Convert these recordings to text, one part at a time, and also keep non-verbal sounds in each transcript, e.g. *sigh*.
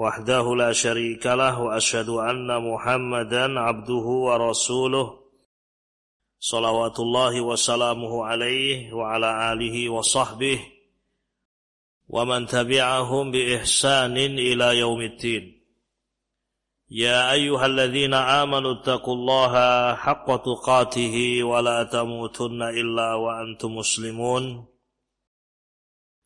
وحده لا شريك له وأشهد أن محمدا عبده ورسوله. صلوات الله وسلامه عليه وعلى آله وصحبه ومن تبعهم بإحسان إلى يوم الدين. يا أيها الذين آمنوا اتقوا الله حق تقاته ولا تموتن إلا وأنتم مسلمون.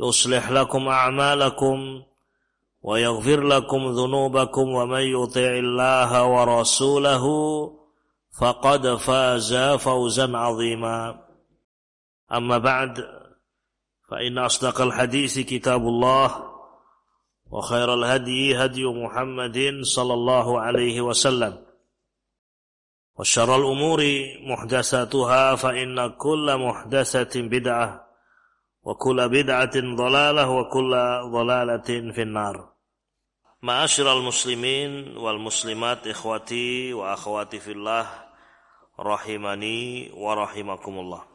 يصلح لكم أعمالكم ويغفر لكم ذنوبكم ومن يطع الله ورسوله فقد فاز فوزا عظيما. أما بعد فإن أصدق الحديث كتاب الله وخير الهدي هدي محمد صلى الله عليه وسلم. وشر الأمور محدثاتها فإن كل محدثة بدعة bid'atin dhalalah wa kulla dhalalatin finnar. Ma'asyiral muslimin wal muslimat ikhwati wa akhwati fillah rahimani wa rahimakumullah.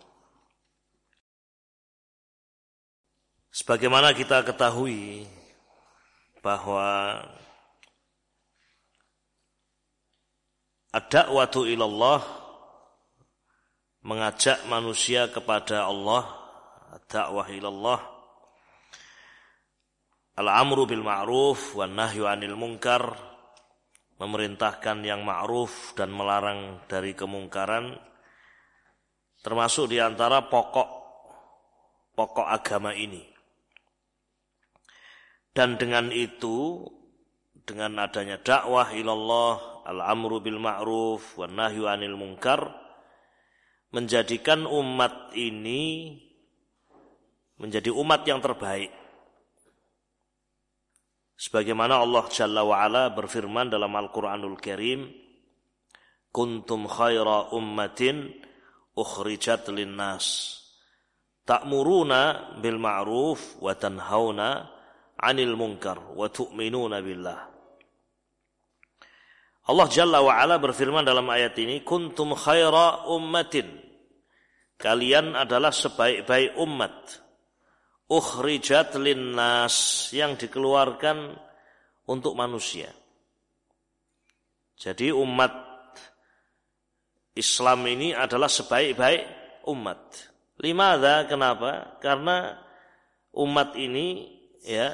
Sebagaimana kita ketahui bahwa ad-da'watu ilallah mengajak manusia kepada Allah dakwah ilallah. Al-amru bil ma'ruf wan nahyu 'anil munkar. Memerintahkan yang ma'ruf dan melarang dari kemungkaran. Termasuk di antara pokok pokok agama ini. Dan dengan itu dengan adanya dakwah ilallah al-amru bil ma'ruf wan nahyu 'anil munkar menjadikan umat ini menjadi umat yang terbaik. Sebagaimana Allah Jalla wa'ala berfirman dalam Al-Quranul Karim, Kuntum khaira ummatin ukhrijat linnas. Ta'muruna bil ma'ruf wa tanhauna 'anil munkar wa tu'minuna billah. Allah Jalla wa'ala berfirman dalam ayat ini, Kuntum khaira ummatin. Kalian adalah sebaik-baik umat ukhrijat linnas yang dikeluarkan untuk manusia. Jadi umat Islam ini adalah sebaik-baik umat. Limada kenapa? Karena umat ini ya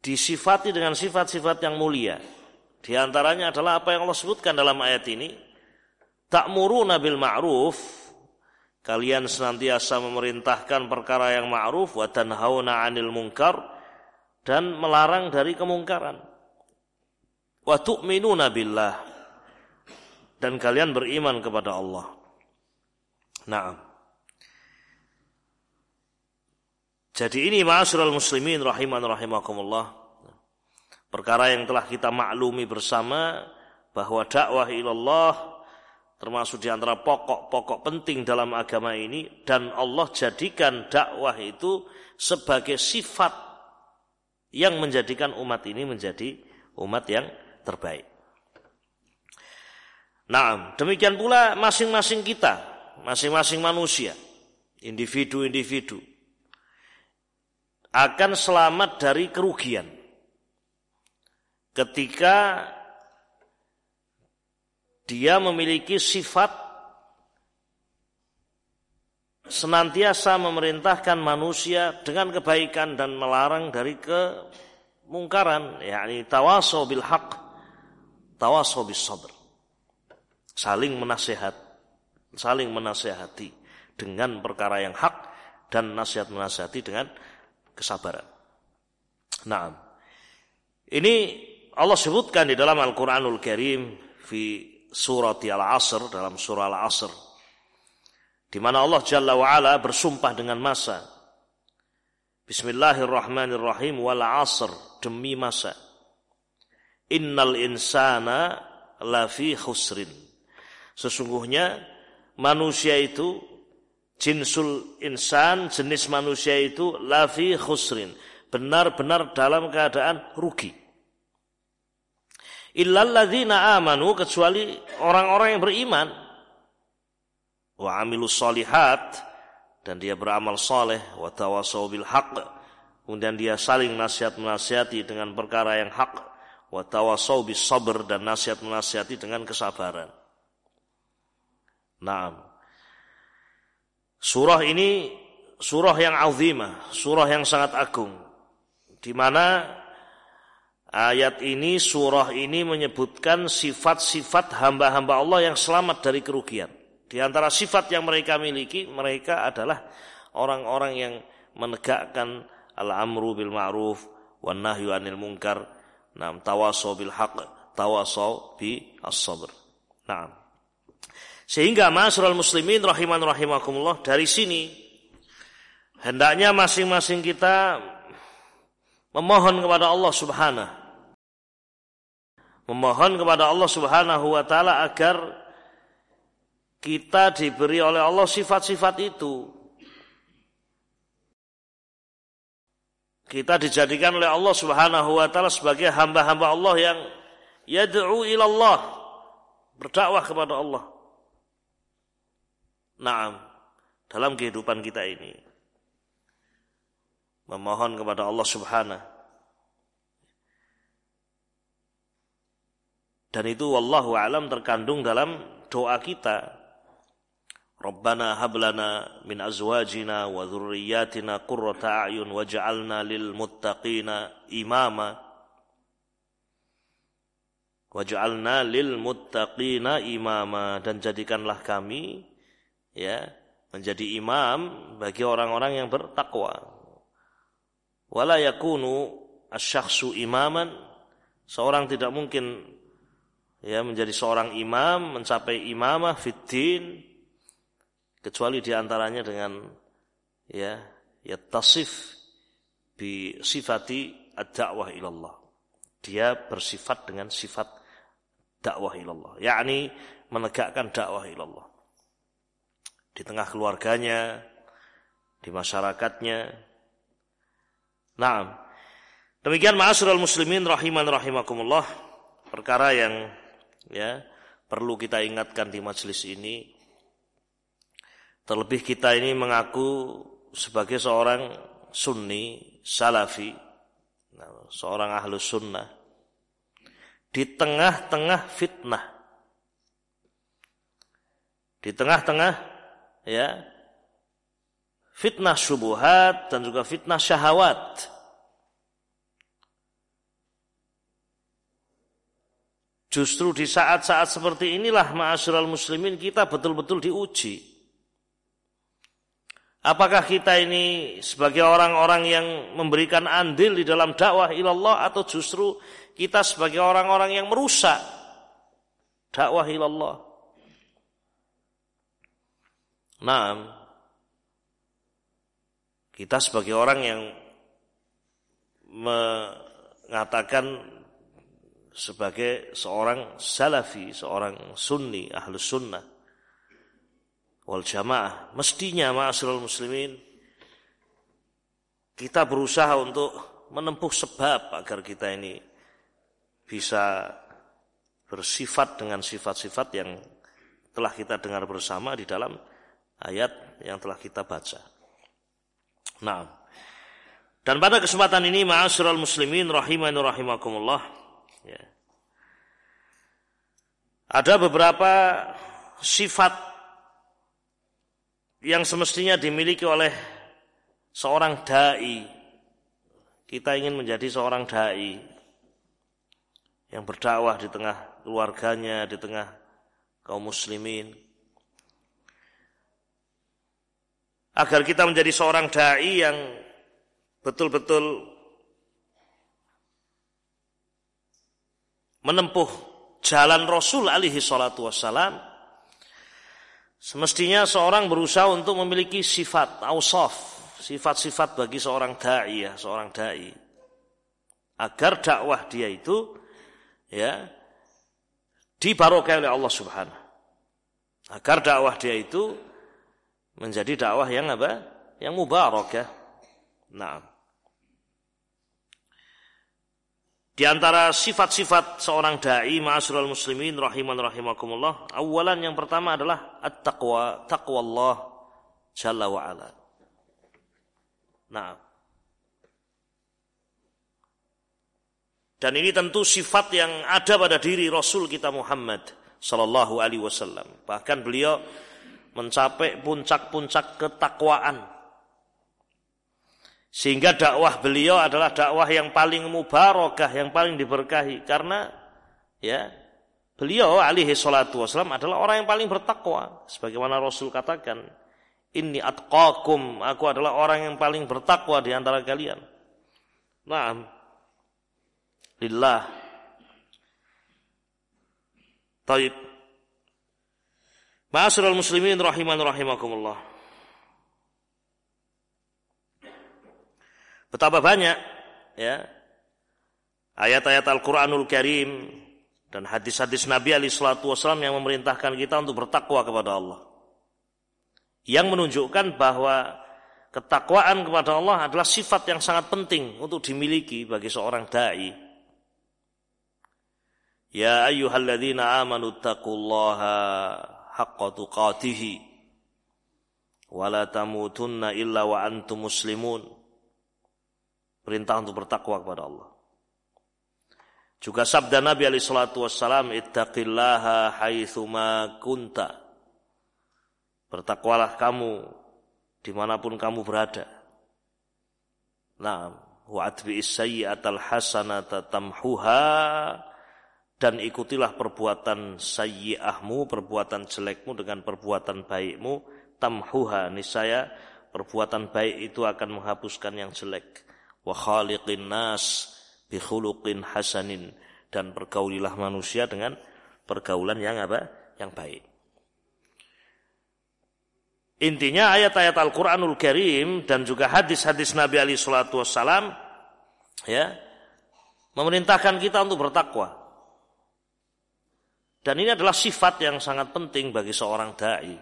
disifati dengan sifat-sifat yang mulia. Di antaranya adalah apa yang Allah sebutkan dalam ayat ini. Ta'muruna bil ma'ruf Kalian senantiasa memerintahkan perkara yang ma'ruf wa tanhauna 'anil munkar dan melarang dari kemungkaran. Wa tu'minuna billah dan kalian beriman kepada Allah. Naam. Jadi ini ma'asyiral muslimin rahiman rahimakumullah. Perkara yang telah kita maklumi bersama bahwa dakwah ilallah termasuk di antara pokok-pokok penting dalam agama ini dan Allah jadikan dakwah itu sebagai sifat yang menjadikan umat ini menjadi umat yang terbaik. Nah, demikian pula masing-masing kita, masing-masing manusia, individu-individu akan selamat dari kerugian ketika dia memiliki sifat senantiasa memerintahkan manusia dengan kebaikan dan melarang dari mungkaran yakni tawasaw bil haq tawasaw bis sabr saling menasihat saling menasehati dengan perkara yang hak dan nasihat menasehati dengan kesabaran. Nah, ini Allah sebutkan di dalam Al-Quranul Karim fi surat Al-Asr dalam surah Al-Asr di mana Allah Jalla wa ala bersumpah dengan masa. Bismillahirrahmanirrahim wal 'asr demi masa. Innal insana lafi khusrin. Sesungguhnya manusia itu jinsul insan jenis manusia itu lafi khusrin benar-benar dalam keadaan rugi illalladzina amanu kecuali orang-orang yang beriman wa amilus solihat dan dia beramal soleh wa tawasau bil haq kemudian dia saling nasihat menasihati dengan perkara yang hak wa tawasau bis sabr dan nasihat menasihati dengan kesabaran Naam. Surah ini surah yang azimah, surah yang sangat agung. Di mana ayat ini, surah ini menyebutkan sifat-sifat hamba-hamba Allah yang selamat dari kerugian. Di antara sifat yang mereka miliki, mereka adalah orang-orang yang menegakkan al-amru bil ma'ruf wan nahyu anil munkar. Naam, tawasau bil haqq, tawasau bi as-sabr. Naam. Sehingga masyarakat muslimin rahiman rahimakumullah dari sini hendaknya masing-masing kita memohon kepada Allah Subhanahu memohon kepada Allah Subhanahu wa taala agar kita diberi oleh Allah sifat-sifat itu. Kita dijadikan oleh Allah Subhanahu wa taala sebagai hamba-hamba Allah yang yad'u ilallah, berdakwah kepada Allah. Naam, dalam kehidupan kita ini memohon kepada Allah Subhanahu dan itu wallahu alam terkandung dalam doa kita. Rabbana hablana min azwajina wa dhurriyyatina qurrata a'yun waj'alna lil muttaqina imama. Waj'alna lil muttaqina imama. Dan jadikanlah kami ya menjadi imam bagi orang-orang yang bertakwa. Wala yakunu asyakhsu imaman. Seorang tidak mungkin ya menjadi seorang imam mencapai imamah fitin kecuali di antaranya dengan ya ya tasif bi sifati ad-da'wah ilallah. Dia bersifat dengan sifat dakwah ilallah, yakni menegakkan dakwah ilallah di tengah keluarganya, di masyarakatnya. Nah, demikian ma'asyiral muslimin rahiman rahimakumullah, perkara yang ya perlu kita ingatkan di majelis ini. Terlebih kita ini mengaku sebagai seorang sunni, salafi, nah, seorang ahlus sunnah. Di tengah-tengah fitnah. Di tengah-tengah ya fitnah syubuhat dan juga fitnah syahwat. Justru di saat-saat seperti inilah ma'asyiral muslimin kita betul-betul diuji. Apakah kita ini sebagai orang-orang yang memberikan andil di dalam dakwah ilallah atau justru kita sebagai orang-orang yang merusak dakwah ilallah? Nah, kita sebagai orang yang mengatakan sebagai seorang salafi, seorang sunni, ahlus sunnah, wal jamaah, mestinya ma'asirul muslimin, kita berusaha untuk menempuh sebab agar kita ini bisa bersifat dengan sifat-sifat yang telah kita dengar bersama di dalam ayat yang telah kita baca. Nah, dan pada kesempatan ini ma'asyiral muslimin rahimani rahimakumullah ya. Ada beberapa sifat yang semestinya dimiliki oleh seorang dai kita ingin menjadi seorang dai yang berdakwah di tengah keluarganya, di tengah kaum muslimin. Agar kita menjadi seorang dai yang betul-betul menempuh jalan Rasul alaihi salatu wassalam semestinya seorang berusaha untuk memiliki sifat ausaf sifat-sifat bagi seorang dai ya, seorang dai. Agar dakwah dia itu ya dibarokai oleh Allah Subhanahu. Agar dakwah dia itu menjadi dakwah yang apa? Yang mubarakah. Nah. Di antara sifat-sifat seorang dai ma'asyiral muslimin rahiman rahimakumullah, awalan yang pertama adalah at-taqwa, taqwa Allah jalla wa ala. Nah. Dan ini tentu sifat yang ada pada diri Rasul kita Muhammad sallallahu alaihi wasallam. Bahkan beliau mencapai puncak-puncak ketakwaan. Sehingga dakwah beliau adalah dakwah yang paling mubarakah, yang paling diberkahi karena ya beliau alaihi salatu wasallam adalah orang yang paling bertakwa sebagaimana Rasul katakan Inni atqakum, aku adalah orang yang paling bertakwa di antara kalian. Naam. Lillah. Taib. Ma'asyiral muslimin rahiman rahimakumullah. Betapa banyak ya ayat-ayat Al-Qur'anul Karim dan hadis-hadis Nabi alaihi salatu wasallam yang memerintahkan kita untuk bertakwa kepada Allah yang menunjukkan bahwa ketakwaan kepada Allah adalah sifat yang sangat penting untuk dimiliki bagi seorang dai. Ya ayyuhalladzina amanu taqullaha haqqa tuqatih wa tamutunna illa wa antum muslimun. Perintah untuk bertakwa kepada Allah. Juga sabda Nabi alaihi salatu wassalam ittaqillaha haitsuma kunta Bertakwalah kamu di mana pun kamu berada. Nah, wa'adbi sayyi'atal hasanata tamhuha dan ikutilah perbuatan sayyi'ahmu, perbuatan jelekmu dengan perbuatan baikmu, tamhuha niscaya perbuatan baik itu akan menghapuskan yang jelek. Wa khaliqin nas bi khuluqin hasanin dan pergaulilah manusia dengan pergaulan yang apa? Yang baik. Intinya ayat-ayat Al-Quranul Karim dan juga hadis-hadis Nabi Ali Shallallahu Wasallam ya memerintahkan kita untuk bertakwa. Dan ini adalah sifat yang sangat penting bagi seorang dai.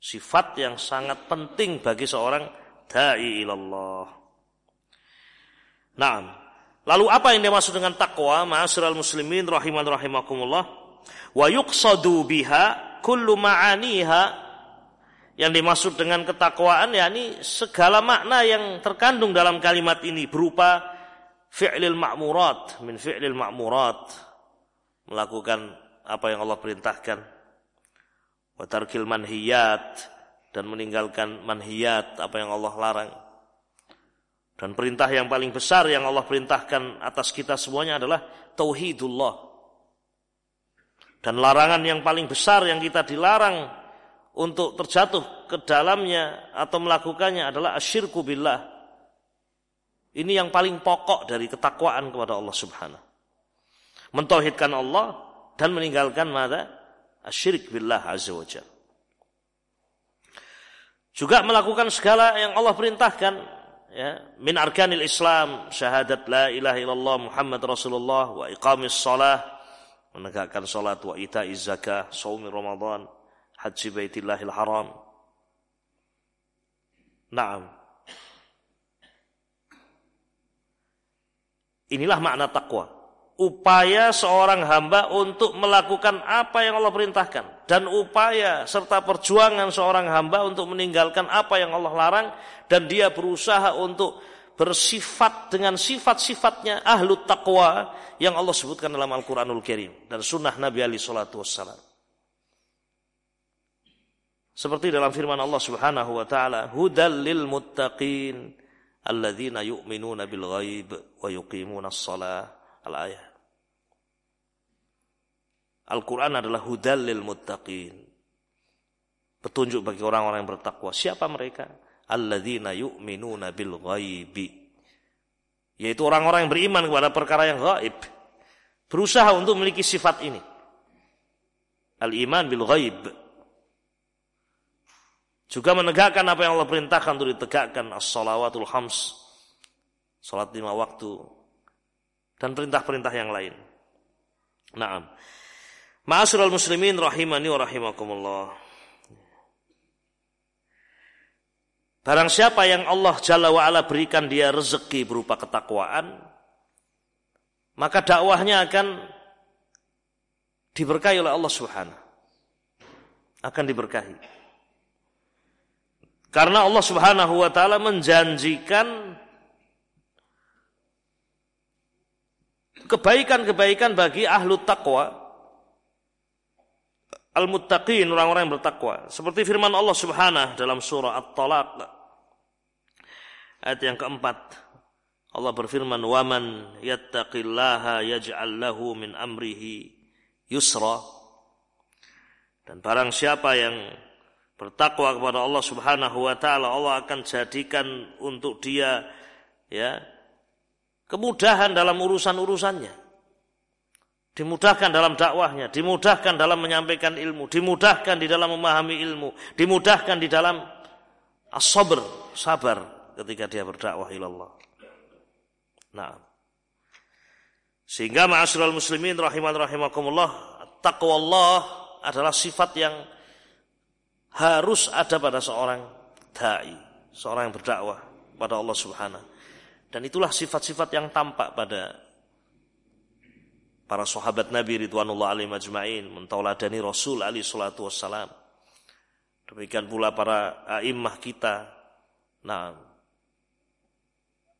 Sifat yang sangat penting bagi seorang dai ilallah. Nah, lalu apa yang dimaksud dengan takwa? Ma'asyiral muslimin rahiman rahimakumullah. Wa yuqsadu biha kullu ma'aniha. Yang dimaksud dengan ketakwaan yakni segala makna yang terkandung dalam kalimat ini berupa fi'lil ma'murat. Min fi'lil ma'murat. Melakukan apa yang Allah perintahkan. Wa tarkil manhiyat. Dan meninggalkan manhiyat apa yang Allah larang dan perintah yang paling besar yang Allah perintahkan atas kita semuanya adalah tauhidullah dan larangan yang paling besar yang kita dilarang untuk terjatuh ke dalamnya atau melakukannya adalah asyirku billah. Ini yang paling pokok dari ketakwaan kepada Allah Subhanahu. Mentauhidkan Allah dan meninggalkan mada asyirik billah azza wajalla. Juga melakukan segala yang Allah perintahkan ya, min arkanil Islam, syahadat la ilaha illallah Muhammad Rasulullah wa iqamis salah, menegakkan salat wa ita'iz zakah, saumi Ramadan, haji baitillahil haram. Naam. Inilah makna takwa. Upaya seorang hamba untuk melakukan apa yang Allah perintahkan. Dan upaya serta perjuangan seorang hamba untuk meninggalkan apa yang Allah larang. Dan dia berusaha untuk bersifat dengan sifat-sifatnya ahlu taqwa yang Allah sebutkan dalam Al-Quranul Karim dan sunnah Nabi Ali Shallallahu Wasallam. Seperti dalam firman Allah Subhanahu wa taala, hudal lil muttaqin. alladzina yu'minuna bil ghaib wa yuqimuna shalah al-ayat. Al-Quran adalah hudal lil muttaqin. Petunjuk bagi orang-orang yang bertakwa. Siapa mereka? Alladzina yu'minuna bil ghaibi. Yaitu orang-orang yang beriman kepada perkara yang gaib. Berusaha untuk memiliki sifat ini. Al-iman bil ghaib. Juga menegakkan apa yang Allah perintahkan untuk ditegakkan. As-salawatul khams. Salat lima waktu. Dan perintah-perintah yang lain. Naam. Ma'asyiral muslimin rahimani wa rahimakumullah. Barang siapa yang Allah Jalla wa'ala berikan dia rezeki berupa ketakwaan, maka dakwahnya akan diberkahi oleh Allah Subhanahu. Akan diberkahi. Karena Allah Subhanahu wa taala menjanjikan kebaikan-kebaikan bagi ahlu takwa al-muttaqin orang-orang yang bertakwa. Seperti firman Allah Subhanahu dalam surah At-Talaq. Ayat yang keempat. Allah berfirman waman yattaqillaha yaj'al lahu min amrihi yusra. Dan barang siapa yang bertakwa kepada Allah Subhanahu wa taala Allah akan jadikan untuk dia ya kemudahan dalam urusan-urusannya dimudahkan dalam dakwahnya, dimudahkan dalam menyampaikan ilmu, dimudahkan di dalam memahami ilmu, dimudahkan di dalam as-sabr, sabar ketika dia berdakwah ilallah. Nah. Sehingga ma'asyiral muslimin rahiman rahimakumullah, taqwa Allah adalah sifat yang harus ada pada seorang dai, seorang yang berdakwah pada Allah Subhanahu. Dan itulah sifat-sifat yang tampak pada para sahabat Nabi Ridwanullah alaihim ajma'in mentauladani Rasul alaihi salatu wassalam. Demikian pula para a'immah kita. Nah,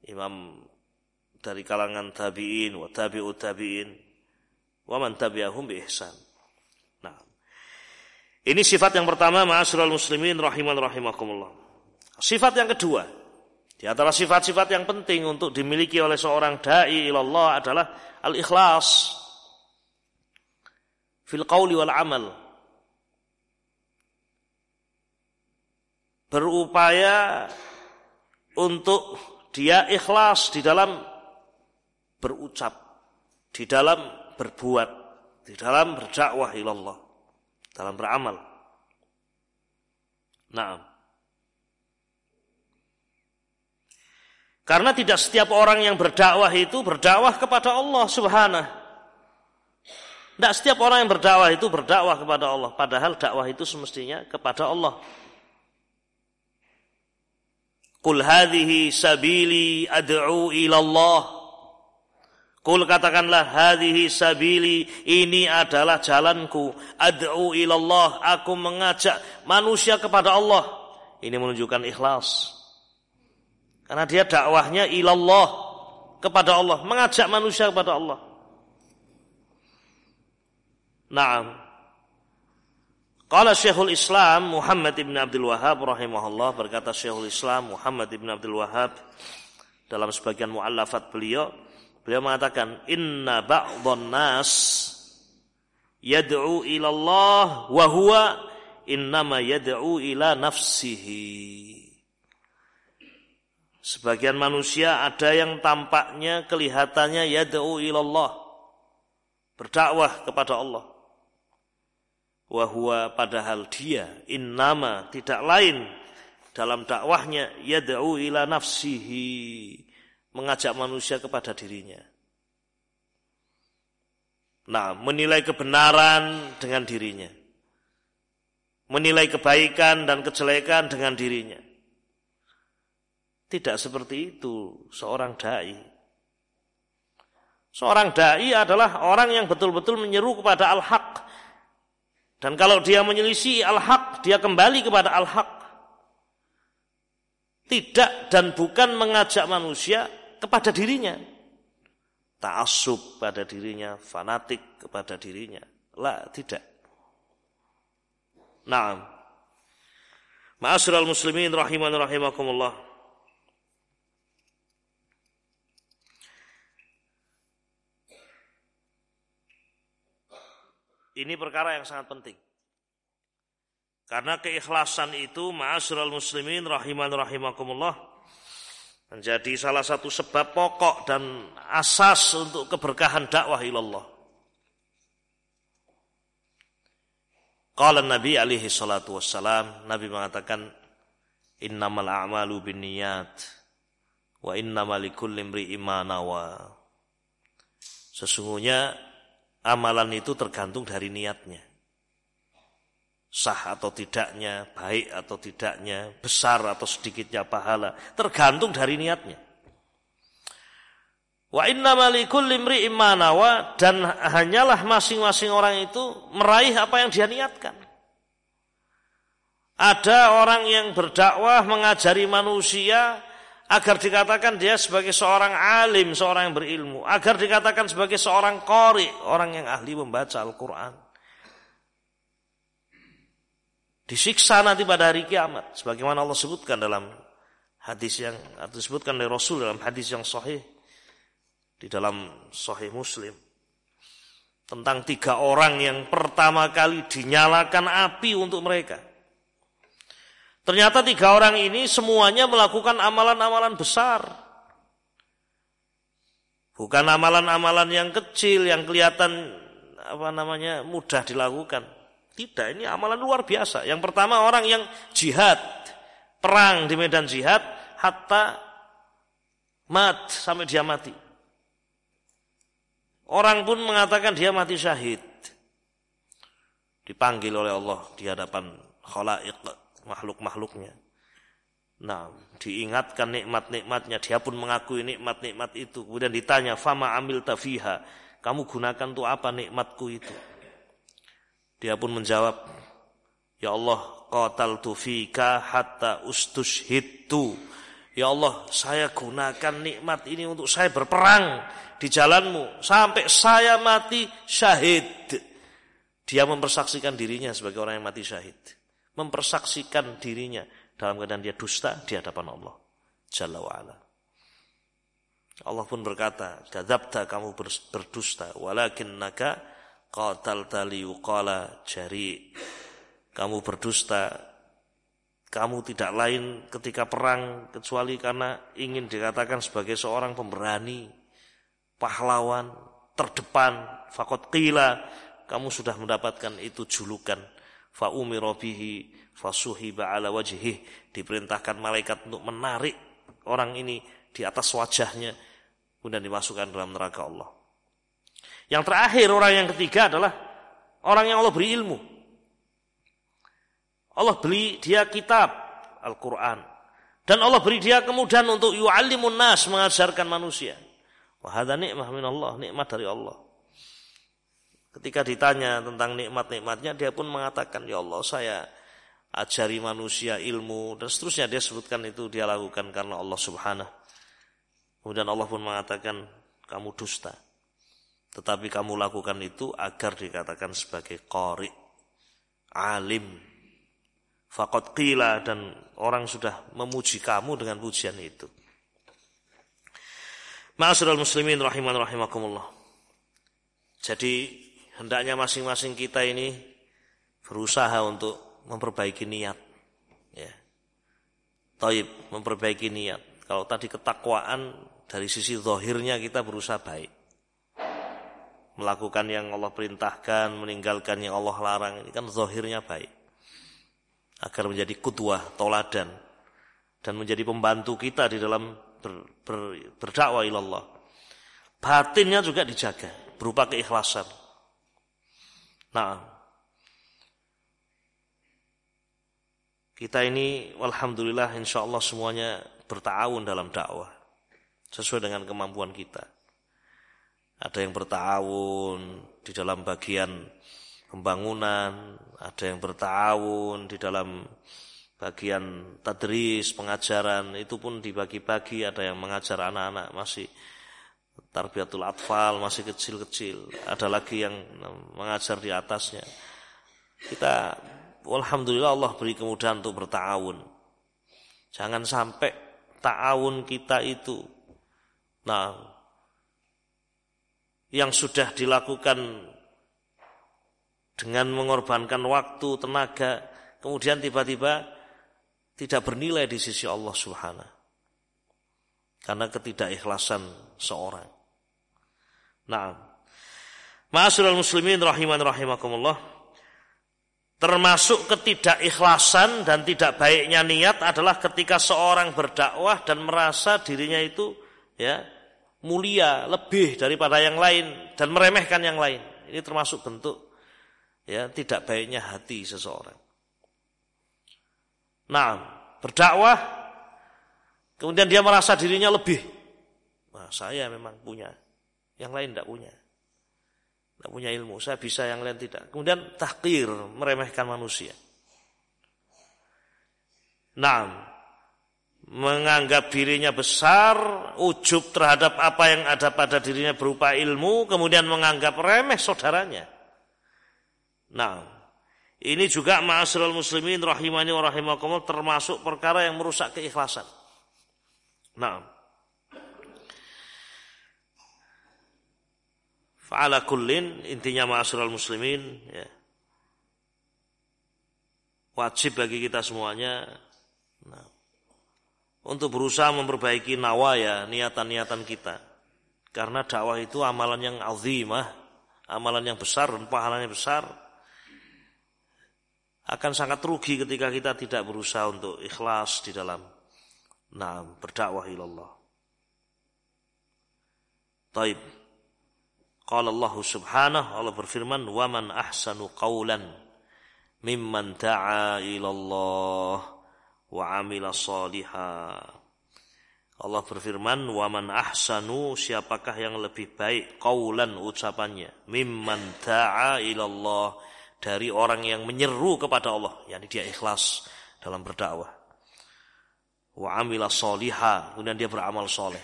imam dari kalangan tabi'in wa tabi'ut tabi'in wa man tabi'ahum bi. Nah, ini sifat yang pertama ma'asyiral muslimin rahiman rahimakumullah. Sifat yang kedua, di antara sifat-sifat yang penting untuk dimiliki oleh seorang dai ilallah adalah al-ikhlas fil qawli wal amal. Berupaya untuk dia ikhlas di dalam berucap, di dalam berbuat, di dalam berdakwah ilallah, dalam beramal. Nah, Karena tidak setiap orang yang berdakwah itu berdakwah kepada Allah Subhanahu. Tidak setiap orang yang berdakwah itu berdakwah kepada Allah. Padahal dakwah itu semestinya kepada Allah. Qul hadhihi sabili ad'u ila Allah. Qul katakanlah hadhihi sabili ini adalah jalanku ad'u ila Allah aku mengajak manusia kepada Allah. Ini menunjukkan ikhlas. Karena dia dakwahnya ilallah kepada Allah, mengajak manusia kepada Allah. Naam. Qala Syekhul Islam Muhammad ibn Abdul Wahab rahimahullah berkata Syekhul Islam Muhammad ibn Abdul Wahab dalam sebagian muallafat beliau beliau mengatakan inna ba'dhan nas yad'u ila Allah wa huwa innama yad'u ila nafsihi Sebagian manusia ada yang tampaknya kelihatannya yad'u ilallah. Berdakwah kepada Allah. Wahua padahal dia innama tidak lain dalam dakwahnya yad'u ila nafsihi. Mengajak manusia kepada dirinya. Nah, menilai kebenaran dengan dirinya. Menilai kebaikan dan kejelekan dengan dirinya tidak seperti itu seorang dai. Seorang dai adalah orang yang betul-betul menyeru kepada al-haq. Dan kalau dia menyelisih al-haq, dia kembali kepada al-haq. Tidak dan bukan mengajak manusia kepada dirinya. Ta'asub pada dirinya, fanatik kepada dirinya. Lah, tidak. Naam. Ma'asyiral muslimin rahiman rahimakumullah. Ini perkara yang sangat penting. Karena keikhlasan itu ma'asyiral muslimin rahiman rahimakumullah menjadi salah satu sebab pokok dan asas untuk keberkahan dakwah ilallah. Qala Nabi alaihi salatu wassalam, Nabi mengatakan innamal a'malu binniyat wa innamal likulli imri'in ma. Sesungguhnya amalan itu tergantung dari niatnya. Sah atau tidaknya, baik atau tidaknya, besar atau sedikitnya pahala, tergantung dari niatnya. Wa inna malikul limri imanawa dan hanyalah masing-masing orang itu meraih apa yang dia niatkan. Ada orang yang berdakwah mengajari manusia agar dikatakan dia sebagai seorang alim, seorang yang berilmu, agar dikatakan sebagai seorang kori, orang yang ahli membaca Al-Quran. Disiksa nanti pada hari kiamat, sebagaimana Allah sebutkan dalam hadis yang atau disebutkan oleh Rasul dalam hadis yang sahih di dalam sahih Muslim tentang tiga orang yang pertama kali dinyalakan api untuk mereka. Ternyata tiga orang ini semuanya melakukan amalan-amalan besar. Bukan amalan-amalan yang kecil yang kelihatan apa namanya mudah dilakukan. Tidak, ini amalan luar biasa. Yang pertama orang yang jihad, perang di medan jihad hatta mat sampai dia mati. Orang pun mengatakan dia mati syahid. Dipanggil oleh Allah di hadapan khalaik makhluk-makhluknya. Nah, diingatkan nikmat-nikmatnya, dia pun mengakui nikmat-nikmat itu. Kemudian ditanya, "Fama amil tafiha?" Kamu gunakan tuh apa nikmatku itu? Dia pun menjawab, "Ya Allah, qataltu fika hatta ustushhidtu." Ya Allah, saya gunakan nikmat ini untuk saya berperang di jalanmu sampai saya mati syahid. Dia mempersaksikan dirinya sebagai orang yang mati syahid mempersaksikan dirinya dalam keadaan dia dusta di hadapan Allah. Jalla wa'ala. Allah pun berkata, "Kadzabta kamu berdusta, walakin naka qatalta liyuqala jari." Kamu berdusta, kamu tidak lain ketika perang kecuali karena ingin dikatakan sebagai seorang pemberani, pahlawan, terdepan, fakot qila, kamu sudah mendapatkan itu julukan fa umira bihi fasuhiba ala wajhi diperintahkan malaikat untuk menarik orang ini di atas wajahnya kemudian dimasukkan dalam neraka Allah. Yang terakhir orang yang ketiga adalah orang yang Allah beri ilmu. Allah beri dia kitab Al-Qur'an dan Allah beri dia kemudian untuk yu'allimun nas mengajarkan manusia. Wah, hadza nikmah min Allah, nikmat dari Allah. Ketika ditanya tentang nikmat-nikmatnya, dia pun mengatakan, Ya Allah, saya ajari manusia ilmu, dan seterusnya dia sebutkan itu dia lakukan karena Allah subhanahu. Kemudian Allah pun mengatakan, kamu dusta. Tetapi kamu lakukan itu agar dikatakan sebagai qari, alim, fakot qila, dan orang sudah memuji kamu dengan pujian itu. Ma'asyiral muslimin rahiman rahimakumullah. Jadi hendaknya masing-masing kita ini berusaha untuk memperbaiki niat. Ya. Taib, memperbaiki niat. Kalau tadi ketakwaan dari sisi zahirnya kita berusaha baik. Melakukan yang Allah perintahkan, meninggalkan yang Allah larang. Ini kan zahirnya baik. Agar menjadi kudwah, toladan. Dan menjadi pembantu kita di dalam ber, ber, berdakwah ilallah. Batinnya juga dijaga. Berupa keikhlasan Nah, kita ini alhamdulillah insya Allah semuanya bertahun dalam dakwah sesuai dengan kemampuan kita. Ada yang bertahun di dalam bagian pembangunan, ada yang bertahun di dalam bagian tadris, pengajaran, itu pun dibagi-bagi, ada yang mengajar anak-anak masih tarbiyatul atfal masih kecil-kecil, ada lagi yang mengajar di atasnya. Kita alhamdulillah Allah beri kemudahan untuk bertahun. Jangan sampai ta'awun kita itu nah yang sudah dilakukan dengan mengorbankan waktu, tenaga, kemudian tiba-tiba tidak bernilai di sisi Allah Subhanahu. Karena ketidakikhlasan seorang. Nah, Ma'asyiral muslimin rahiman rahimakumullah. Termasuk ketidakikhlasan dan tidak baiknya niat adalah ketika seorang berdakwah dan merasa dirinya itu ya mulia lebih daripada yang lain dan meremehkan yang lain. Ini termasuk bentuk ya tidak baiknya hati seseorang. Nah, berdakwah kemudian dia merasa dirinya lebih. Nah, saya memang punya, yang lain tidak punya. Tidak punya ilmu, saya bisa yang lain tidak. Kemudian takdir, meremehkan manusia. Nah, menganggap dirinya besar, ujub terhadap apa yang ada pada dirinya berupa ilmu, kemudian menganggap remeh saudaranya. Nah, ini juga ma'asyiral muslimin rahimani wa rahimakumullah termasuk perkara yang merusak keikhlasan. Nah, Fa'ala kullin intinya ma'asyiral muslimin ya. Wajib bagi kita semuanya nah, untuk berusaha memperbaiki nawaya, niatan-niatan kita. Karena dakwah itu amalan yang azimah, amalan yang besar dan pahalanya besar. Akan sangat rugi ketika kita tidak berusaha untuk ikhlas di dalam nah, berdakwah ilallah. Taib. Qala Allah Subhanahu Allah berfirman, "Wa man ahsanu qawlan mimman da'a ila Allah wa 'amila shaliha." Allah berfirman, "Wa man ahsanu siapakah yang lebih baik qaulan ucapannya mimman da'a ila Allah dari orang yang menyeru kepada Allah, yakni dia ikhlas dalam berdakwah. Wa 'amila shaliha, kemudian dia beramal soleh.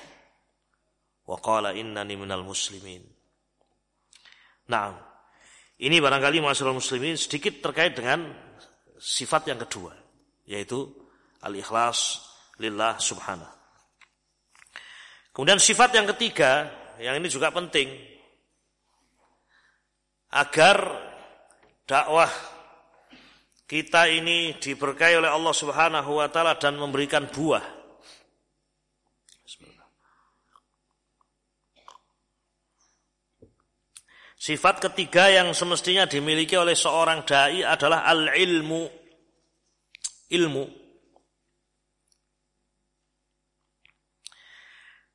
Wa qala innani minal muslimin. Nah, ini barangkali masalah muslimin sedikit terkait dengan sifat yang kedua, yaitu al-ikhlas lillah subhanahu. Kemudian sifat yang ketiga, yang ini juga penting, agar dakwah kita ini diberkahi oleh Allah Subhanahu wa taala dan memberikan buah. Sifat ketiga yang semestinya dimiliki oleh seorang dai adalah al-ilmu. Ilmu.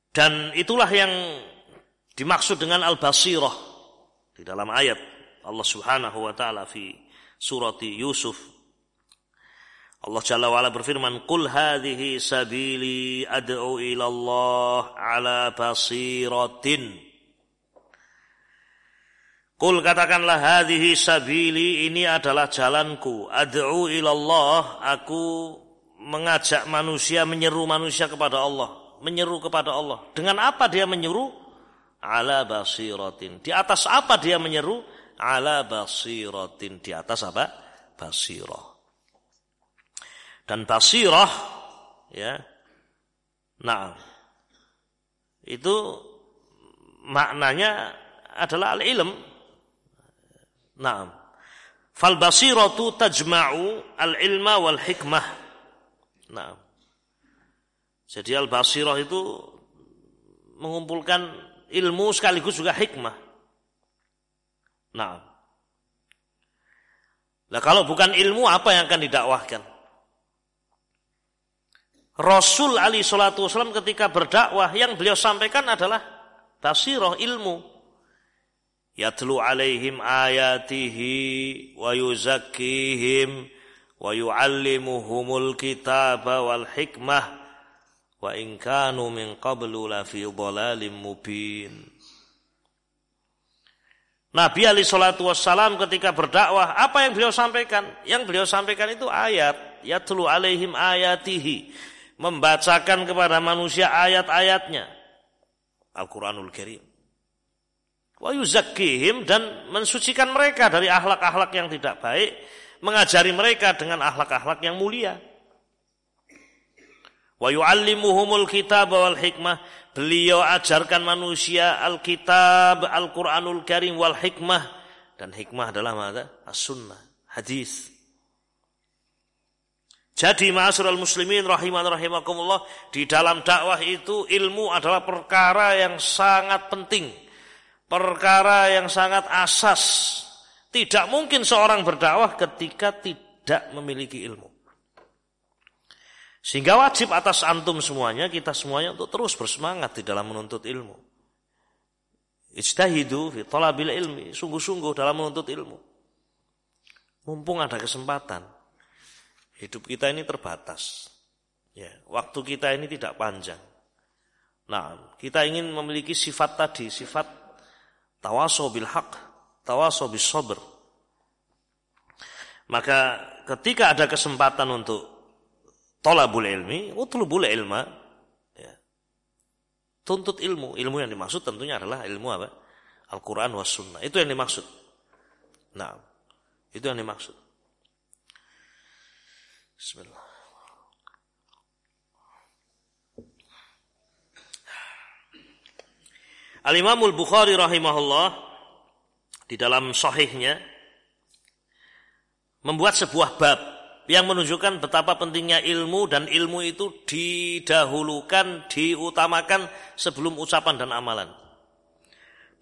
Dan itulah yang dimaksud dengan al-basirah di dalam ayat Allah Subhanahu wa taala fi surati Yusuf. Allah Jalla wa ala berfirman, "Qul hadhihi sabili ad'u ila Allah ala basiratin." Kul katakanlah hadhihi sabili ini adalah jalanku. Ad'u ilallah, aku mengajak manusia, menyeru manusia kepada Allah. Menyeru kepada Allah. Dengan apa dia menyeru? Ala basiratin. Di atas apa dia menyeru? Ala basiratin. Di atas apa? Basirah. Dan basirah, ya, nah, itu maknanya adalah al-ilm Naam. Fal basiratu tajma'u al-ilma wal hikmah. Naam. Jadi al-basirah itu mengumpulkan ilmu sekaligus juga hikmah. Nah. Nah kalau bukan ilmu apa yang akan didakwahkan? Rasul Ali Shallallahu Wasallam ketika berdakwah yang beliau sampaikan adalah basirah ilmu yatlu alaihim ayatihi wa yuzakkihim wa yuallimuhumul kitaba wal hikmah wa in kanu min qablu la fi dhalalim mubin Nabi Ali Shallallahu Wasallam ketika berdakwah apa yang beliau sampaikan? Yang beliau sampaikan itu ayat, yatlu alaihim ayatihi, membacakan kepada manusia ayat-ayatnya. Al-Quranul Karim wa dan mensucikan mereka dari akhlak-akhlak yang tidak baik, mengajari mereka dengan akhlak-akhlak yang mulia. Wa yu'allimuhumul kitab wal hikmah. Beliau ajarkan manusia Alkitab, Al-Qur'anul Karim wal hikmah dan hikmah adalah mana? As-sunnah, hadis. Jadi ma'asyiral muslimin rahiman rahimakumullah di dalam dakwah itu ilmu adalah perkara yang sangat penting. Perkara yang sangat asas. Tidak mungkin seorang berdakwah ketika tidak memiliki ilmu. Sehingga wajib atas antum semuanya, kita semuanya untuk terus bersemangat di dalam menuntut ilmu. Ijtahidu fi talabil ilmi, sungguh-sungguh dalam menuntut ilmu. Mumpung ada kesempatan. Hidup kita ini terbatas. Ya, waktu kita ini tidak panjang. Nah, kita ingin memiliki sifat tadi, sifat tawaso bil haq, tawaso bis. Maka ketika ada kesempatan untuk tolabul ilmi, utlubul ilma, ya, tuntut ilmu. Ilmu yang dimaksud tentunya adalah ilmu apa? Al-Quran was sunnah. Itu yang dimaksud. Nah, itu yang dimaksud. Bismillah. Al-Imamul Bukhari rahimahullah di dalam sahihnya membuat sebuah bab yang menunjukkan betapa pentingnya ilmu dan ilmu itu didahulukan, diutamakan sebelum ucapan dan amalan.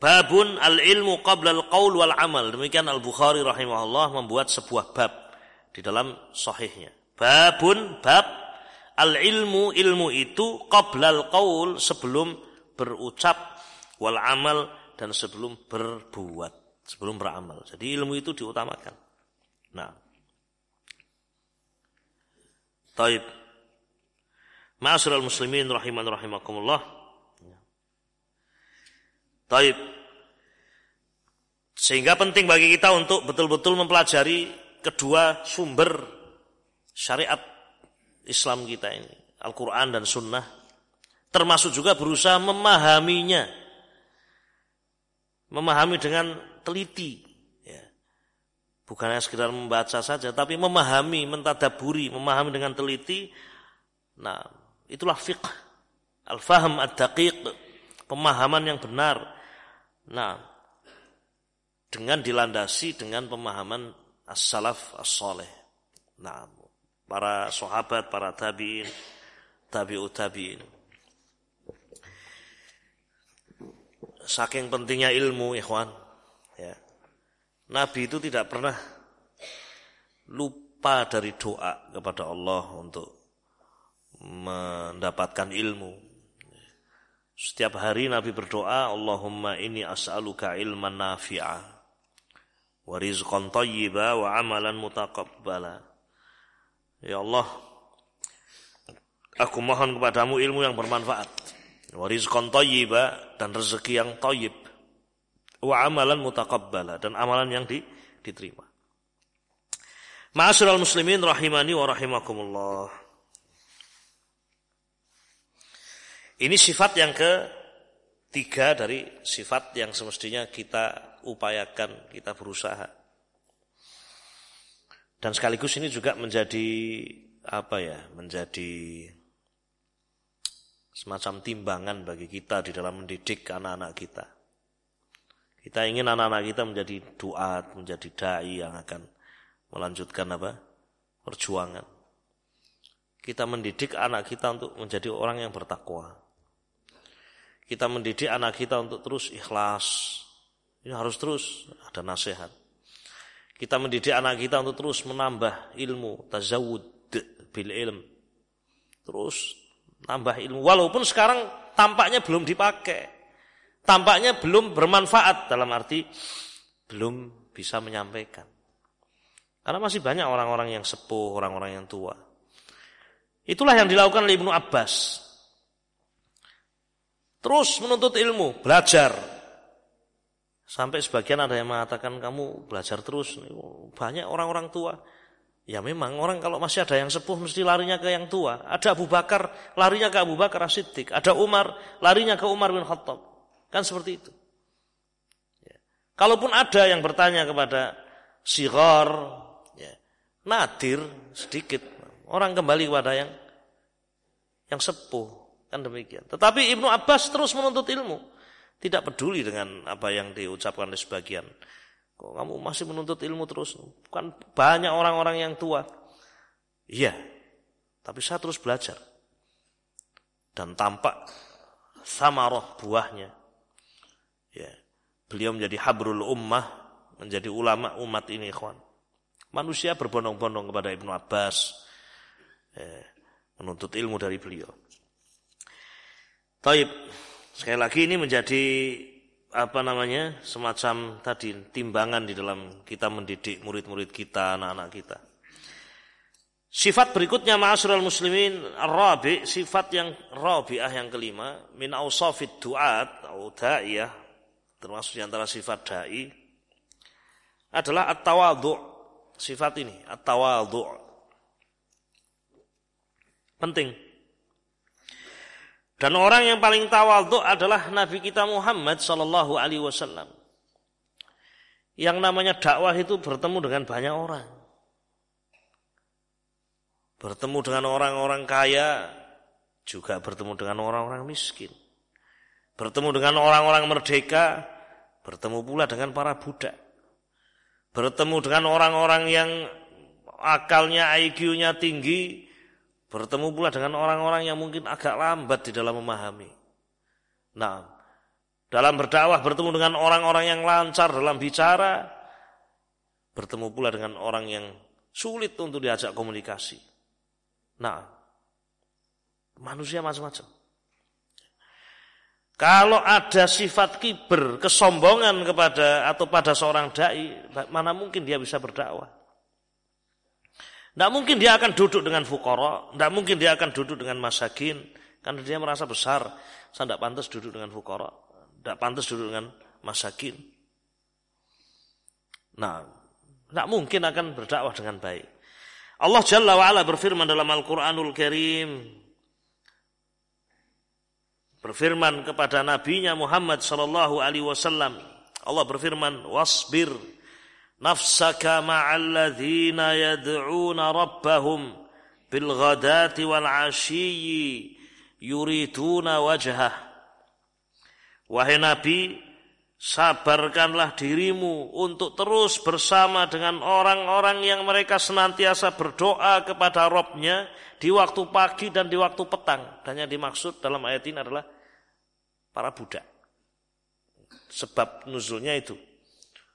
Babun al-ilmu qabla al-qaul wal amal. Demikian Al-Bukhari rahimahullah membuat sebuah bab di dalam sahihnya. Babun bab al ilmu itu qoblal qaul sebelum berucap wal amal dan sebelum berbuat, sebelum beramal. Jadi ilmu itu diutamakan. Nah. Taib. Ma'asyiral muslimin rahiman rahimakumullah. Taib. Sehingga penting bagi kita untuk betul-betul mempelajari kedua sumber syariat Islam kita ini, Al-Quran dan Sunnah, termasuk juga berusaha memahaminya, memahami dengan teliti. Bukan hanya sekedar membaca saja, tapi memahami, mentadaburi, memahami dengan teliti. Nah, itulah fiqh, al-faham ad-daqiq, pemahaman yang benar. Nah, dengan dilandasi dengan pemahaman as-salaf as-soleh. Nah, para sahabat, para tabi'in, tabi'ut tabi'in. Saking pentingnya ilmu, ikhwan. Nabi itu tidak pernah lupa dari doa kepada Allah untuk mendapatkan ilmu. Setiap hari Nabi berdoa, Allahumma ini as'aluka ilman nafi'a wa rizqan tayyiba wa amalan mutaqabbala. Ya Allah, aku mohon kepadamu ilmu yang bermanfaat. Wa rizqan thayyiba dan rezeki yang thayyib. Wa amalan mutaqabbala dan amalan yang di, diterima. Ma'asyiral muslimin rahimani wa rahimakumullah. Ini sifat yang ketiga dari sifat yang semestinya kita upayakan, kita berusaha. Dan sekaligus ini juga menjadi apa ya? Menjadi semacam timbangan bagi kita di dalam mendidik anak-anak kita. Kita ingin anak-anak kita menjadi duat, menjadi dai yang akan melanjutkan apa? perjuangan. Kita mendidik anak kita untuk menjadi orang yang bertakwa. Kita mendidik anak kita untuk terus ikhlas. Ini harus terus ada nasihat. Kita mendidik anak kita untuk terus menambah ilmu, tazawud bil ilm. Terus nambah ilmu. Walaupun sekarang tampaknya belum dipakai. Tampaknya belum bermanfaat dalam arti belum bisa menyampaikan. Karena masih banyak orang-orang yang sepuh, orang-orang yang tua. Itulah yang dilakukan oleh Ibnu Abbas. Terus menuntut ilmu, belajar, Sampai sebagian ada yang mengatakan kamu belajar terus. Banyak orang-orang tua. Ya memang orang kalau masih ada yang sepuh mesti larinya ke yang tua. Ada Abu Bakar larinya ke Abu Bakar As-Siddiq. Ada Umar larinya ke Umar bin Khattab. Kan seperti itu. Ya. Kalaupun ada yang bertanya kepada sigar, ya, nadir sedikit. Orang kembali kepada yang yang sepuh. Kan demikian. Tetapi Ibnu Abbas terus menuntut ilmu. Tidak peduli dengan apa yang diucapkan oleh sebagian Kok kamu masih menuntut ilmu terus? Kan banyak orang-orang yang tua. Iya, tapi saya terus belajar. Dan tampak sama roh buahnya. Ya, beliau menjadi habrul ummah, menjadi ulama umat ini, ikhwan. Manusia berbondong-bondong kepada Ibnu Abbas, ya, menuntut ilmu dari beliau. Taib, sekali lagi ini menjadi apa namanya semacam tadi timbangan di dalam kita mendidik murid-murid kita, anak-anak kita. Sifat berikutnya ma'asyiral muslimin rabi sifat yang rabi'ah yang kelima min awsafid du'at atau da'iyah termasuk antara sifat dai adalah at-tawadhu. Sifat ini at-tawadhu. Penting. Dan orang yang paling tawadhu adalah Nabi kita Muhammad sallallahu alaihi wasallam. Yang namanya dakwah itu bertemu dengan banyak orang. Bertemu dengan orang-orang kaya, juga bertemu dengan orang-orang miskin. Bertemu dengan orang-orang merdeka, bertemu pula dengan para budak. Bertemu dengan orang-orang yang akalnya, IQ-nya tinggi, Bertemu pula dengan orang-orang yang mungkin agak lambat di dalam memahami. Nah, dalam berdakwah bertemu dengan orang-orang yang lancar dalam bicara, bertemu pula dengan orang yang sulit untuk diajak komunikasi. Nah, manusia macam-macam. Kalau ada sifat kiber, kesombongan kepada atau pada seorang dai, mana mungkin dia bisa berdakwah? Tidak mungkin dia akan duduk dengan fukoro, tidak mungkin dia akan duduk dengan masakin, karena dia merasa besar. Saya tidak pantas duduk dengan fukoro, tidak pantas duduk dengan masakin. Nah, tidak mungkin akan berdakwah dengan baik. Allah Jalla wa'ala berfirman dalam Al-Quranul Karim, berfirman kepada nabinya Muhammad sallallahu alaihi wasallam Allah berfirman wasbir nafsaka ma'alladzina yad'una rabbahum bil ghadati wal 'ashiyyi yuriduna wajhah wahai nabi sabarkanlah dirimu untuk terus bersama dengan orang-orang yang mereka senantiasa berdoa kepada Robnya di waktu pagi dan di waktu petang. Dan yang dimaksud dalam ayat ini adalah para budak. Sebab nuzulnya itu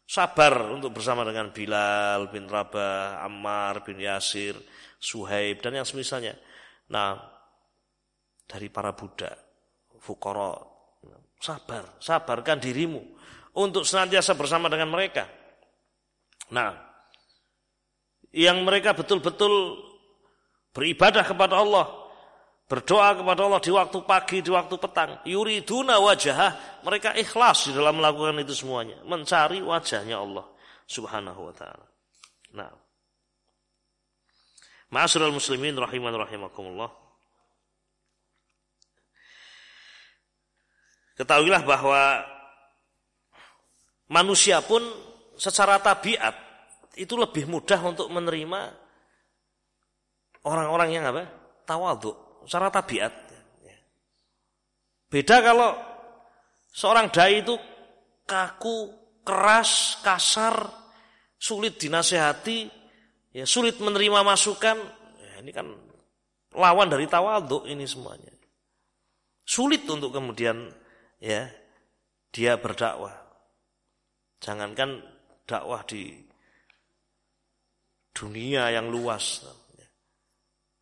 sabar untuk bersama dengan Bilal bin Rabah, Ammar bin Yasir, Suhaib dan yang semisalnya. Nah, dari para budak, fukara, sabar, sabarkan dirimu untuk senantiasa bersama dengan mereka. Nah, yang mereka betul-betul beribadah kepada Allah, Berdoa kepada Allah di waktu pagi, di waktu petang. Yuriduna wajah, mereka ikhlas di dalam melakukan itu semuanya. Mencari wajahnya Allah subhanahu wa ta'ala. Nah. Ma'asyiral muslimin rahiman rahimakumullah. Ketahuilah bahwa manusia pun secara tabiat itu lebih mudah untuk menerima orang-orang yang apa? Tawaduk secara tabiat. Beda kalau seorang dai itu kaku, keras, kasar, sulit dinasehati, ya sulit menerima masukan. Ya, ini kan lawan dari tawaduk ini semuanya. Sulit untuk kemudian ya dia berdakwah. Jangankan dakwah di dunia yang luas.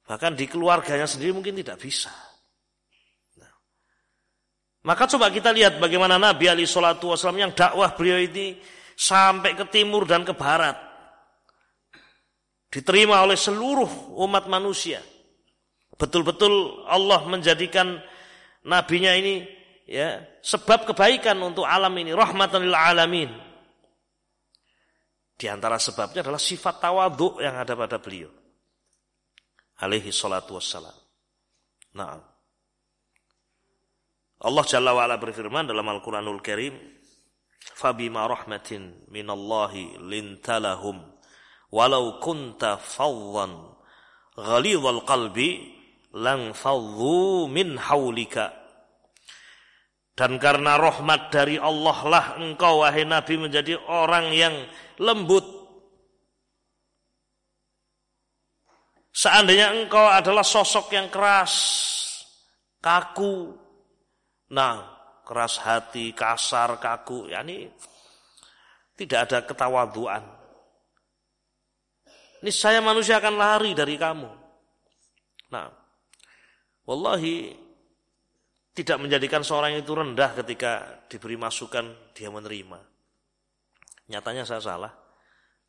Bahkan di keluarganya sendiri mungkin tidak bisa. Nah. Maka coba kita lihat bagaimana Nabi Ali Shallallahu Wasallam yang dakwah beliau ini sampai ke timur dan ke barat. Diterima oleh seluruh umat manusia. Betul-betul Allah menjadikan nabinya ini ya sebab kebaikan untuk alam ini, rahmatan lil alamin. Di antara sebabnya adalah sifat tawaduk yang ada pada beliau alaihi salatu wassalam. Nah. Allah Jalla wa'ala berfirman dalam Al-Quranul Karim, فَبِمَا رَحْمَةٍ مِنَ اللَّهِ لِنْتَ لَهُمْ وَلَوْ كُنْتَ فَضًّا غَلِيظَ الْقَلْبِ لَنْ فَضُّوا مِنْ حَوْلِكَ Dan karena rahmat dari Allah lah engkau wahai Nabi menjadi orang yang lembut. Seandainya engkau adalah sosok yang keras, kaku, nah keras hati, kasar, kaku, ya ini tidak ada ketawaduan. Ini saya manusia akan lari dari kamu. Nah, wallahi tidak menjadikan seorang itu rendah ketika diberi masukan dia menerima. Nyatanya saya salah,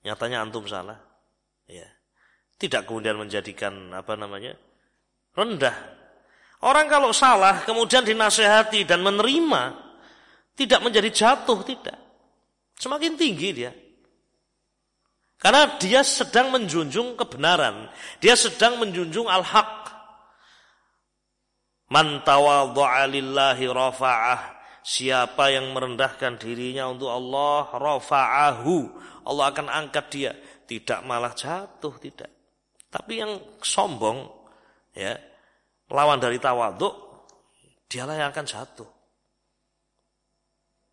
nyatanya antum salah. Ya. Tidak kemudian menjadikan apa namanya? rendah. Orang kalau salah kemudian dinasehati dan menerima tidak menjadi jatuh, tidak. Semakin tinggi dia. Karena dia sedang menjunjung kebenaran. Dia sedang menjunjung al-haq. Man tawadha'a lillahi rafa'ah. Siapa yang merendahkan dirinya untuk Allah, rafa'ahu. Allah akan angkat dia. Tidak malah jatuh, tidak. Tapi yang sombong, ya, lawan dari tawaduk, dialah yang akan jatuh.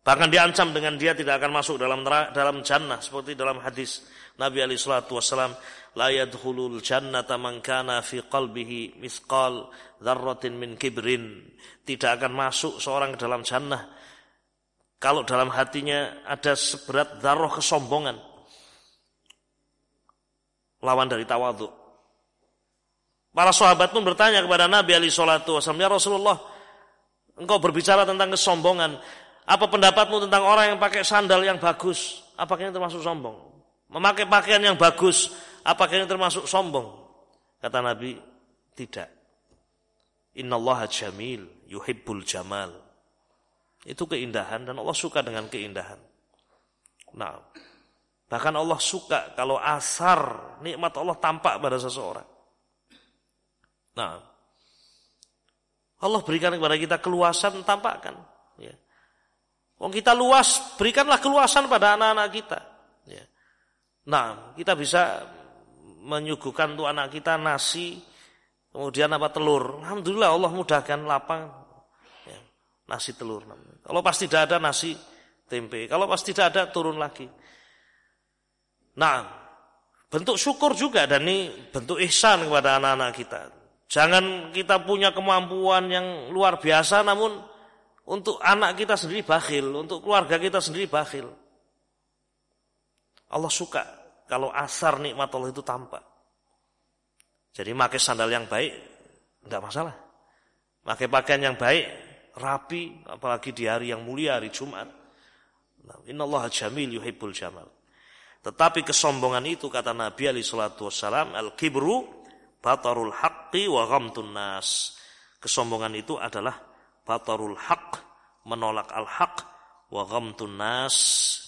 Bahkan diancam dengan dia tidak akan masuk dalam dalam jannah seperti dalam hadis Nabi alaihi salatu wasallam la yadkhulul jannata man kana fi qalbihi mithqal dzarratin min kibrin. Tidak akan masuk seorang ke dalam jannah kalau dalam hatinya ada seberat darah kesombongan. Lawan dari tawadhu Para sahabat pun bertanya kepada Nabi alaihi salatu wasallam, "Ya Rasulullah, engkau berbicara tentang kesombongan. Apa pendapatmu tentang orang yang pakai sandal yang bagus? Apakah ini termasuk sombong? Memakai pakaian yang bagus, apakah ini termasuk sombong?" Kata Nabi, "Tidak. Innallaha jamil, yuhibbul jamal." Itu keindahan dan Allah suka dengan keindahan. Nah, bahkan Allah suka kalau asar nikmat Allah tampak pada seseorang. Nah, Allah berikan kepada kita keluasan tampakkan. Ya. Wong kita luas, berikanlah keluasan pada anak-anak kita. Ya. Nah, kita bisa menyuguhkan untuk anak kita nasi, kemudian apa telur. Alhamdulillah Allah mudahkan lapang ya, nasi telur. Kalau pasti tidak ada nasi tempe, kalau pasti tidak ada turun lagi. Nah, bentuk syukur juga dan ini bentuk ihsan kepada anak-anak kita. Jangan kita punya kemampuan yang luar biasa namun untuk anak kita sendiri bakhil, untuk keluarga kita sendiri bakhil. Allah suka kalau asar nikmat Allah itu tampak. Jadi pakai sandal yang baik tidak masalah. Pakai pakaian yang baik, rapi, apalagi di hari yang mulia, hari Jumat. Nah, Inna Allah jamil yuhibbul jamal. Tetapi kesombongan itu kata Nabi alaihi salatu wassalam, al-kibru batarul haqqi wa ghamtun nas. Kesombongan itu adalah batarul haq, menolak al-haq wa ghamtun nas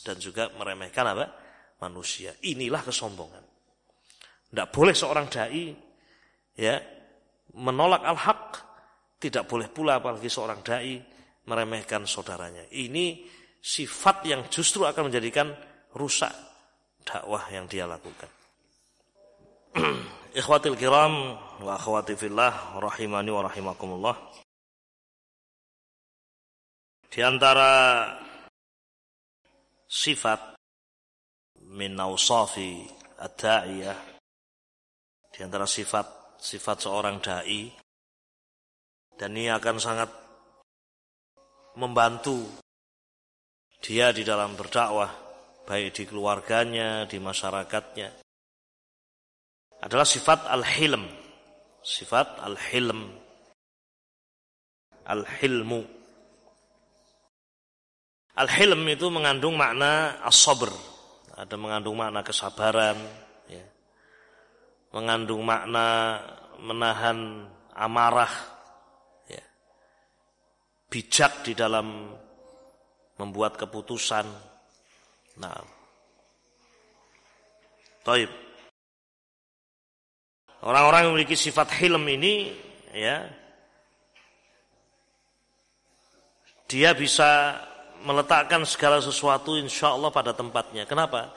dan juga meremehkan apa? manusia. Inilah kesombongan. Tidak boleh seorang dai ya menolak al-haq, tidak boleh pula apalagi seorang dai meremehkan saudaranya. Ini sifat yang justru akan menjadikan rusak dakwah yang dia lakukan. *clears throat* Ikhwatil kiram wa akhwati fillah rahimani wa rahimakumullah. Di antara sifat min nausafi ad-da'iyah di antara sifat sifat seorang dai dan ini akan sangat membantu dia di dalam berdakwah baik di keluarganya, di masyarakatnya adalah sifat al-hilm. Sifat al-hilm. Al-hilmu. Al-hilm itu mengandung makna as-sabr. Ada mengandung makna kesabaran. Ya. Mengandung makna menahan amarah. Ya. Bijak di dalam membuat keputusan. Nah. Taib. Orang-orang yang memiliki sifat hilm ini ya dia bisa meletakkan segala sesuatu insya Allah pada tempatnya. Kenapa?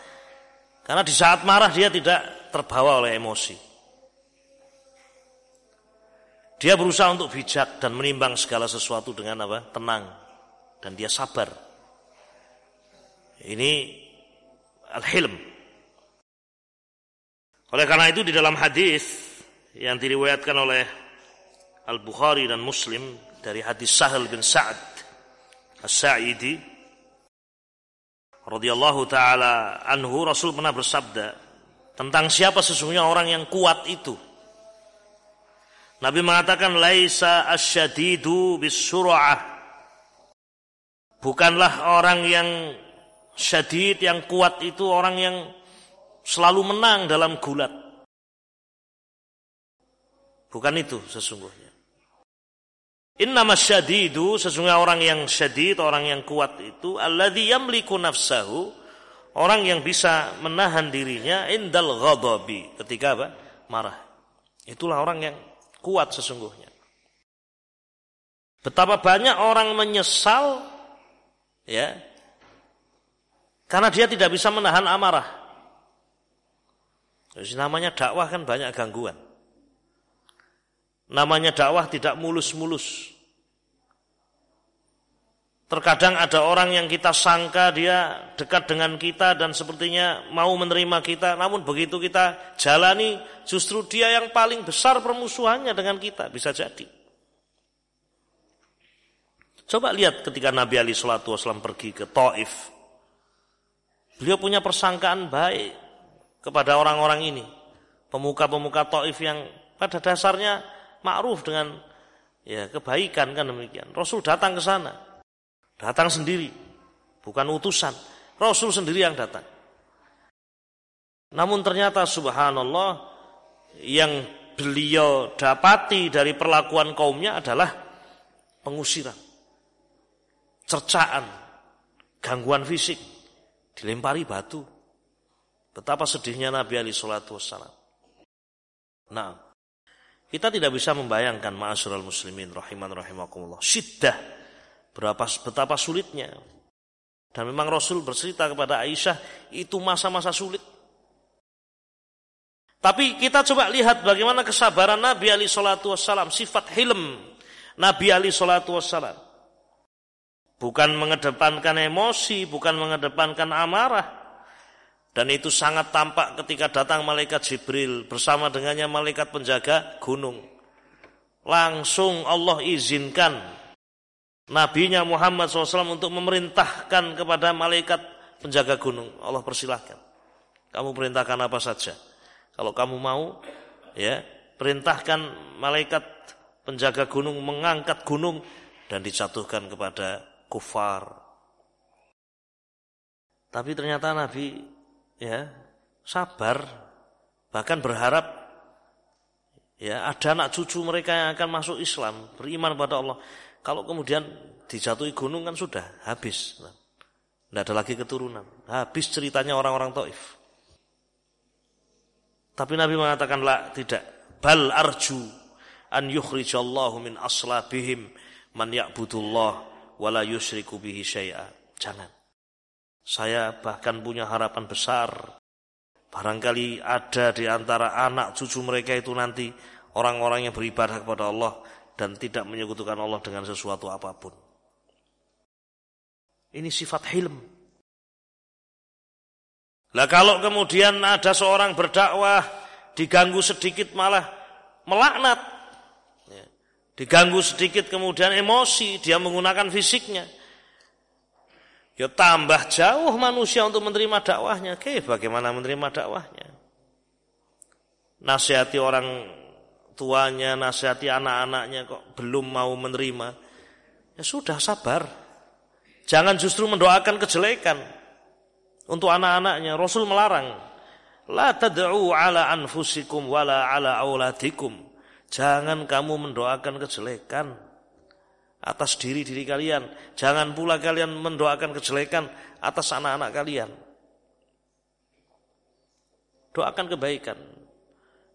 Karena di saat marah dia tidak terbawa oleh emosi. Dia berusaha untuk bijak dan menimbang segala sesuatu dengan apa? Tenang. dan dia sabar. Ini al-hilm. Oleh karena itu di dalam hadis yang diriwayatkan oleh Al-Bukhari dan Muslim dari hadis Sahal bin Sa'ad As-Sa'idi radhiyallahu taala anhu Rasul pernah bersabda tentang siapa sesungguhnya orang yang kuat itu. Nabi mengatakan laisa asyadidu bisur'ah. Bukanlah orang yang syadid yang kuat itu orang yang selalu menang dalam gulat. Bukan itu sesungguhnya. Inna masyadidu sesungguhnya orang yang syadid, orang yang kuat itu alladzi yamliku nafsahu, orang yang bisa menahan dirinya indal ghadabi ketika apa? marah. Itulah orang yang kuat sesungguhnya. Betapa banyak orang menyesal ya karena dia tidak bisa menahan amarah. Jadi namanya dakwah kan banyak gangguan. Namanya dakwah tidak mulus-mulus. Terkadang ada orang yang kita sangka dia dekat dengan kita dan sepertinya mau menerima kita, namun begitu kita jalani justru dia yang paling besar permusuhannya dengan kita, bisa jadi. Coba lihat ketika Nabi Ali Shallallahu Wasallam pergi ke Taif, beliau punya persangkaan baik kepada orang-orang ini, pemuka-pemuka Taif yang pada dasarnya ma'ruf dengan ya kebaikan kan demikian. Rasul datang ke sana Datang sendiri, bukan utusan. Rasul sendiri yang datang. Namun ternyata subhanallah yang beliau dapati dari perlakuan kaumnya adalah pengusiran, cercaan, gangguan fisik, dilempari batu. Betapa sedihnya Nabi Ali Shallallahu Wasallam. Nah, kita tidak bisa membayangkan ma'asyiral muslimin rahiman rahimakumullah. Syiddah Berapa betapa sulitnya. Dan memang Rasul bercerita kepada Aisyah itu masa-masa sulit. Tapi kita coba lihat bagaimana kesabaran Nabi Ali Shallallahu Wasallam, sifat hilm Nabi Ali Shallallahu Wasallam. Bukan mengedepankan emosi, bukan mengedepankan amarah. Dan itu sangat tampak ketika datang malaikat Jibril bersama dengannya malaikat penjaga gunung. Langsung Allah izinkan nabinya Muhammad SAW untuk memerintahkan kepada malaikat penjaga gunung. Allah persilahkan. Kamu perintahkan apa saja. Kalau kamu mau, ya perintahkan malaikat penjaga gunung mengangkat gunung dan dijatuhkan kepada kufar. Tapi ternyata Nabi ya sabar, bahkan berharap ya ada anak cucu mereka yang akan masuk Islam, beriman pada Allah. Kalau kemudian dijatuhi gunung kan sudah habis. Tidak ada lagi keturunan. Habis ceritanya orang-orang Taif. Tapi Nabi mengatakan lah tidak. Bal arju an yukhrijallahu min aslabihim man ya'budullah wala yusriku bihi syai'a. Jangan. Saya bahkan punya harapan besar. Barangkali ada di antara anak cucu mereka itu nanti orang-orang yang beribadah kepada Allah dan tidak menyekutukan Allah dengan sesuatu apa pun. Ini sifat hilm. Lah kalau kemudian ada seorang berdakwah diganggu sedikit malah melaknat. Ya. Diganggu sedikit kemudian emosi, dia menggunakan fisiknya. Ya tambah jauh manusia untuk menerima dakwahnya. Oke, bagaimana menerima dakwahnya? Nasihati orang tuanya, nasihati anak-anaknya kok belum mau menerima. Ya sudah sabar. Jangan justru mendoakan kejelekan untuk anak-anaknya. Rasul melarang. La tad'u ala anfusikum wala ala auladikum. Jangan kamu mendoakan kejelekan atas diri-diri kalian. Jangan pula kalian mendoakan kejelekan atas anak-anak kalian. Doakan kebaikan.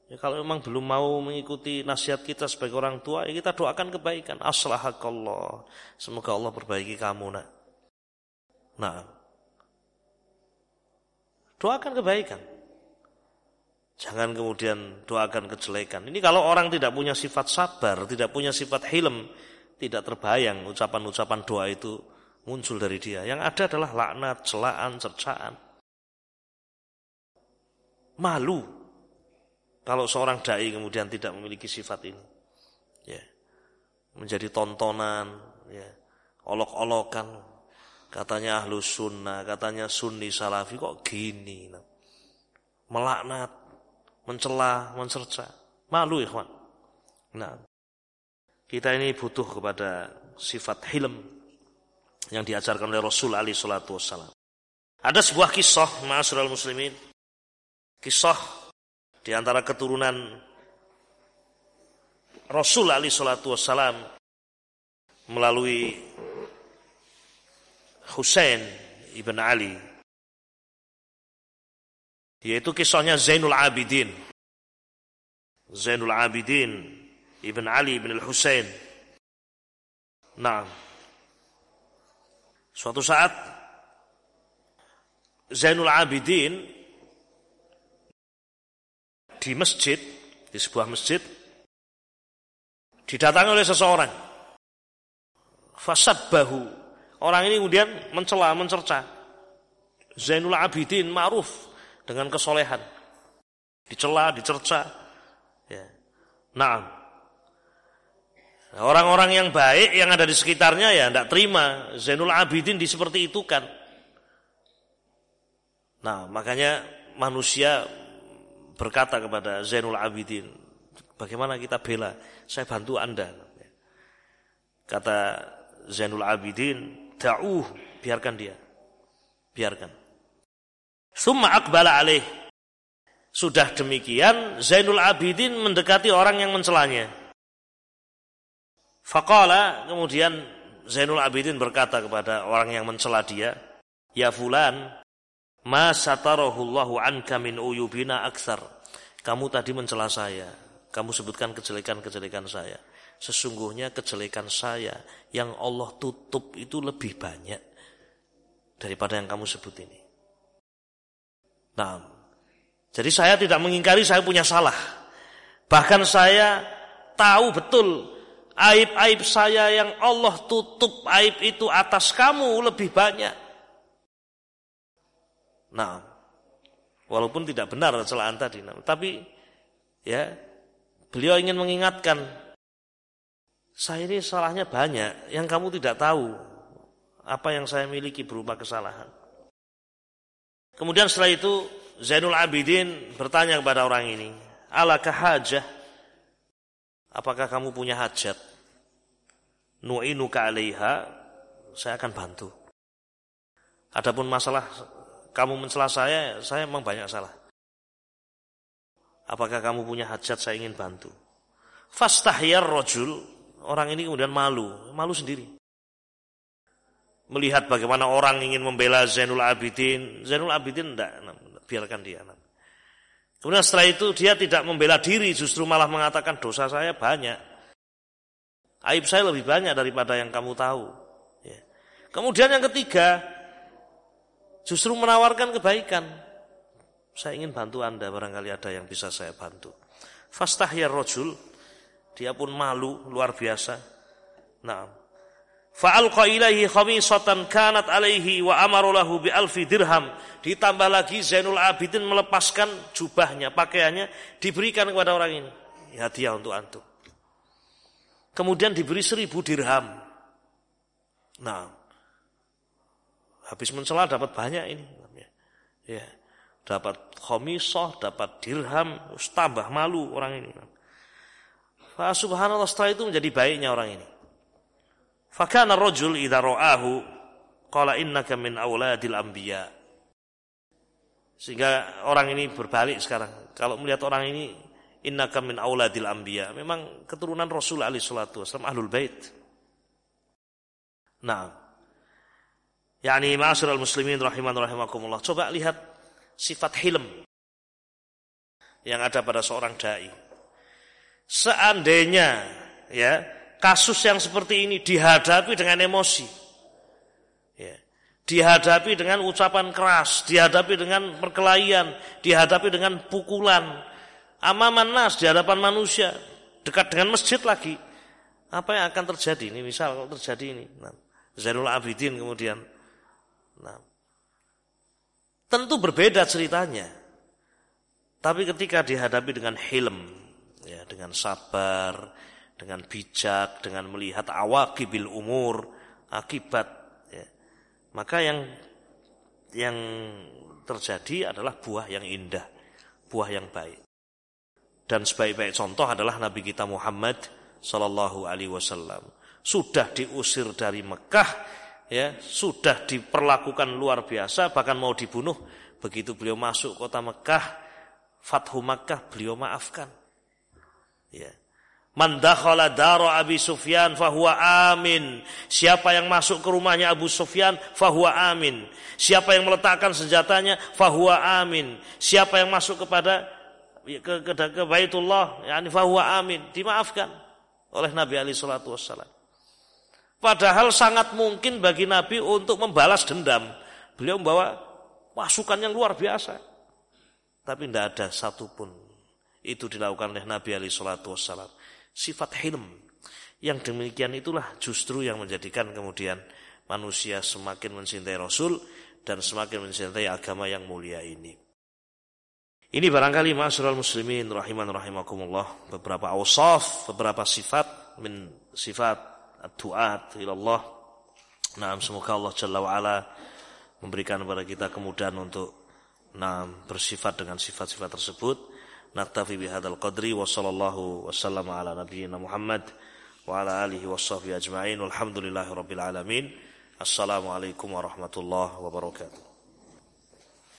Ya, kalau memang belum mau mengikuti nasihat kita sebagai orang tua, ya kita doakan kebaikan. Aslahakallah. Semoga Allah perbaiki kamu, nak. Nah, doakan kebaikan. Jangan kemudian doakan kejelekan. Ini kalau orang tidak punya sifat sabar, tidak punya sifat hilm, tidak terbayang ucapan-ucapan doa itu muncul dari dia. Yang ada adalah laknat, celaan, cercaan. Malu kalau seorang dai kemudian tidak memiliki sifat ini. Ya. Menjadi tontonan, ya. Olok-olokan. Katanya ahlu sunnah, katanya sunni salafi kok gini. Melaknat, mencela, mencerca. Malu ikhwan. Nah, kita ini butuh kepada sifat hilm yang diajarkan oleh Rasul Ali Shallallahu Wasallam. Ada sebuah kisah, Ma'asyiral muslimin. Kisah di antara keturunan Rasul Ali Shallallahu Wasallam melalui Husain ibn Ali yaitu kisahnya Zainul Abidin Zainul Abidin ibn Ali ibn al-Husain nah Suatu saat Zainul Abidin di masjid, di sebuah masjid, didatangi oleh seseorang. bahu Orang ini kemudian mencela, mencerca. Zainul Abidin ma'ruf dengan kesolehan. Dicela, dicerca. Ya. Nah, Orang-orang yang baik yang ada di sekitarnya ya tidak terima Zainul Abidin di seperti itu kan. Nah makanya manusia berkata kepada Zainul Abidin, bagaimana kita bela? Saya bantu anda. Kata Zainul Abidin, da'uh, biarkan dia. Biarkan. Summa akbala alaih. Sudah demikian, Zainul Abidin mendekati orang yang mencelanya. Faqala kemudian Zainul Abidin berkata kepada orang yang mencela dia, "Ya fulan, ma satarahullahu anka min uyubina aksar." Kamu tadi mencela saya, kamu sebutkan kejelekan-kejelekan saya. Sesungguhnya kejelekan saya yang Allah tutup itu lebih banyak daripada yang kamu sebut ini. Nah, jadi saya tidak mengingkari saya punya salah. Bahkan saya tahu betul Aib-aib saya yang Allah tutup aib itu atas kamu lebih banyak. Nah, walaupun tidak benar celaan tadi, nah, tapi ya beliau ingin mengingatkan saya ini salahnya banyak yang kamu tidak tahu apa yang saya miliki berupa kesalahan. Kemudian setelah itu Zainul Abidin bertanya kepada orang ini, "Alakah hajah?" Apakah kamu punya hajat? Nu'inuka alaiha, saya akan bantu. Adapun masalah kamu mencela saya, saya memang banyak salah. Apakah kamu punya hajat saya ingin bantu? Fastahyar rojul, orang ini kemudian malu, malu sendiri. Melihat bagaimana orang ingin membela Zainul Abidin, Zainul Abidin enggak, biarkan dia. Kemudian setelah itu dia tidak membela diri, justru malah mengatakan dosa saya banyak. Aib saya lebih banyak daripada yang kamu tahu. Ya. Kemudian yang ketiga, justru menawarkan kebaikan. Saya ingin bantu anda, barangkali ada yang bisa saya bantu. Fastahya rojul, dia pun malu luar biasa. Nah, Fa'alqa ilaihi khamisatan kanat alaihi wa amarulahu bi alfi dirham. Ditambah lagi Zainul Abidin melepaskan jubahnya, pakaiannya diberikan kepada orang ini. Hadiah untuk antum. Kemudian diberi seribu dirham. Nah, habis mencela dapat banyak ini. Ya, dapat khomisoh, dapat dirham, tambah malu orang ini. Fa subhanallah setelah itu menjadi baiknya orang ini. Fakana rajul idza ra'ahu qala innaka min auladil anbiya. Sehingga orang ini berbalik sekarang. Kalau melihat orang ini innaka min auladil anbiya, memang keturunan Rasul alaihi salatu wasallam ahlul bait. Nah, yakni ma'asyiral muslimin rahiman rahimakumullah. Coba lihat sifat hilm yang ada pada seorang dai. Seandainya ya kasus yang seperti ini dihadapi dengan emosi. Ya. Dihadapi dengan ucapan keras, dihadapi dengan perkelahian, dihadapi dengan pukulan. Amaman nas di hadapan manusia, dekat dengan masjid lagi. Apa yang akan terjadi ini? Misal kalau terjadi ini. Nah, Zainul Abidin kemudian. Nah, tentu berbeda ceritanya. Tapi ketika dihadapi dengan hilm, ya, dengan sabar, dengan bijak, dengan melihat awakibil umur, akibat, ya, maka yang yang terjadi adalah buah yang indah, buah yang baik. Dan sebaik-baik contoh adalah Nabi kita Muhammad Sallallahu Alaihi Wasallam sudah diusir dari Mekah, ya sudah diperlakukan luar biasa, bahkan mau dibunuh. Begitu beliau masuk kota Mekah, Fathu Makkah beliau maafkan. Ya. Man daro Abi Sufyan fahuwa amin. Siapa yang masuk ke rumahnya Abu Sufyan fahuwa amin. Siapa yang meletakkan senjatanya fahuwa amin. Siapa yang masuk kepada ke, ke, ke Baitullah yakni fahuwa amin. Dimaafkan oleh Nabi Ali salatu wassalam. Padahal sangat mungkin bagi Nabi untuk membalas dendam. Beliau membawa pasukan yang luar biasa. Tapi tidak ada satupun itu dilakukan oleh Nabi Ali Shallallahu Wasallam. Sifat hilm yang demikian itulah justru yang menjadikan kemudian manusia semakin mencintai Rasul dan semakin mencintai agama yang mulia ini. Ini barangkali masyarakat muslimin rahiman rahimakumullah beberapa awsaf, beberapa sifat min sifat duat ilallah. Nah, semoga Allah Jalla wa'ala memberikan kepada kita kemudahan untuk nah, bersifat dengan sifat-sifat tersebut. Naktafi bihadal qadri wa sallallahu wasallam ala nabiyyina Muhammad wa ala alihi sahbihi ajma'in. Walhamdulillahi rabbil alamin. Assalamualaikum warahmatullahi wabarakatuh.